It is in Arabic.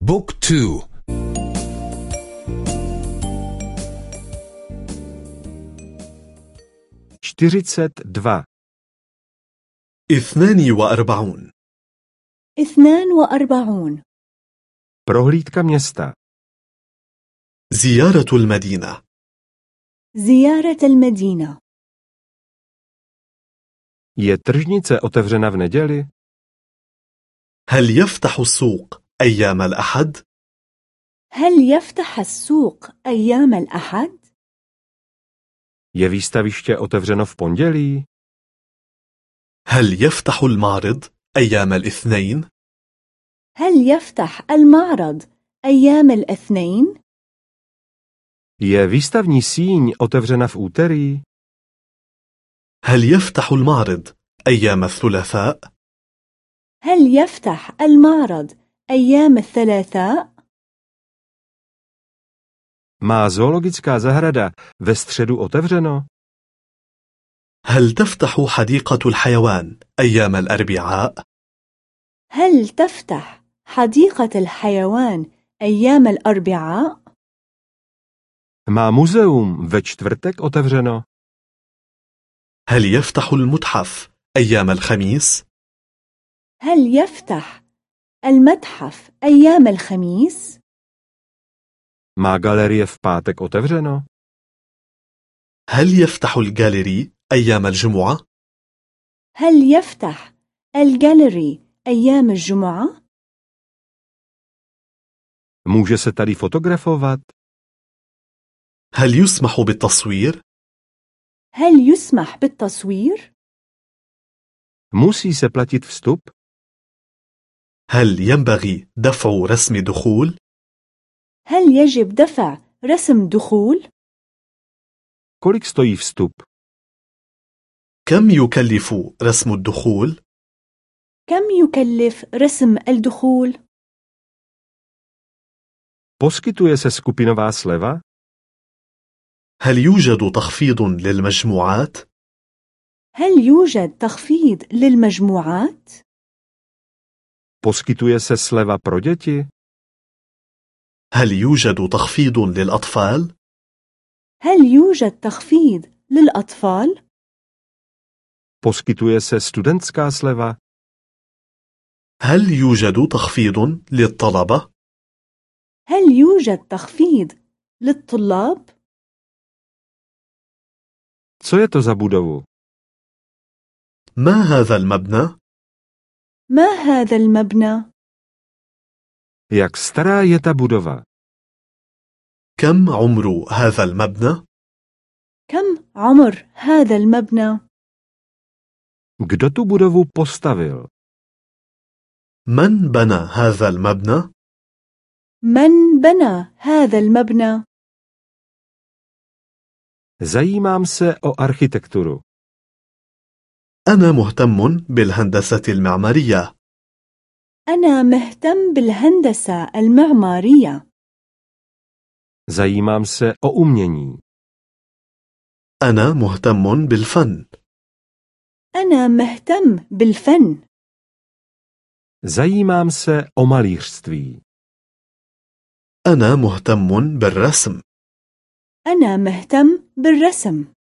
بوك تو čtyřicet dva, اثنان وأربعون اثنان وأربعون prohlídka města, زيارة المدينة زيارة المدينة je tržnice otevřena v neděli? هل يفتح السوق أيام الأحد؟ هل يفتح السوق أيام الأحد؟ Je výstaviště otevřeno v pondělí? هل يفتح المعرض أيام الاثنين؟ هل يفتح المعرض أيام الاثنين؟ Je výstavní síň otevřena v úterý? هل يفتح المعرض أيام الثلاثاء؟ هل يفتح المعرض أيام الثلاثاء؟ Má zoologická zahrada ve středu otevřeno? هل تفتح حديقة الحيوان أيام الأربعاء؟ هل تفتح حديقة الحيوان أيام الأربعاء؟ Má muzeum ve čtvrtek otevřeno? هل يفتح المتحف أيام الخميس؟ هل يفتح المتحف أيام الخميس؟ Má galerie v pátek otevřeno? هل يفتح الجاليري أيام الجمعة؟ هل يفتح الجاليري أيام الجمعة؟ Může se tady fotografovat? هل يسمح بالتصوير؟ هل يسمح بالتصوير؟ Musí se platit vstup? هل ينبغي دفع رسم دخول؟ هل يجب دفع رسم دخول؟ Kolik stojí vstup? كم يكلف رسم الدخول؟ كم يكلف رسم الدخول؟ Poskytuje se skupinová sleva? هل يوجد تخفيض للمجموعات؟ هل يوجد تخفيض للمجموعات؟ Poskytuje se sleva pro děti? هل يوجد تخفيض للأطفال؟ هل يوجد تخفيض للأطفال؟ Poskytuje se studentská sleva? هل يوجد تخفيض للطلبة؟ هل يوجد تخفيض للطلاب؟ Co je to za budovu? ما هذا المبنى؟ ما هذا المبنى؟ Jak stará je ta budova? كم عمر هذا المبنى؟ كم عمر هذا المبنى؟ Kdo tu budovu postavil? من بنى هذا المبنى؟ من بنى هذا المبنى؟ Zajímám se o architekturu. أنا مهتم بالهندسة المعمارية أنا مهتم بالهندسة المعمارية. Zajímám se o umění. أنا مهتم بالفن أنا مهتم بالفن. Zajímám se o malířství. أنا مهتم بالرسم أنا مهتم بالرسم.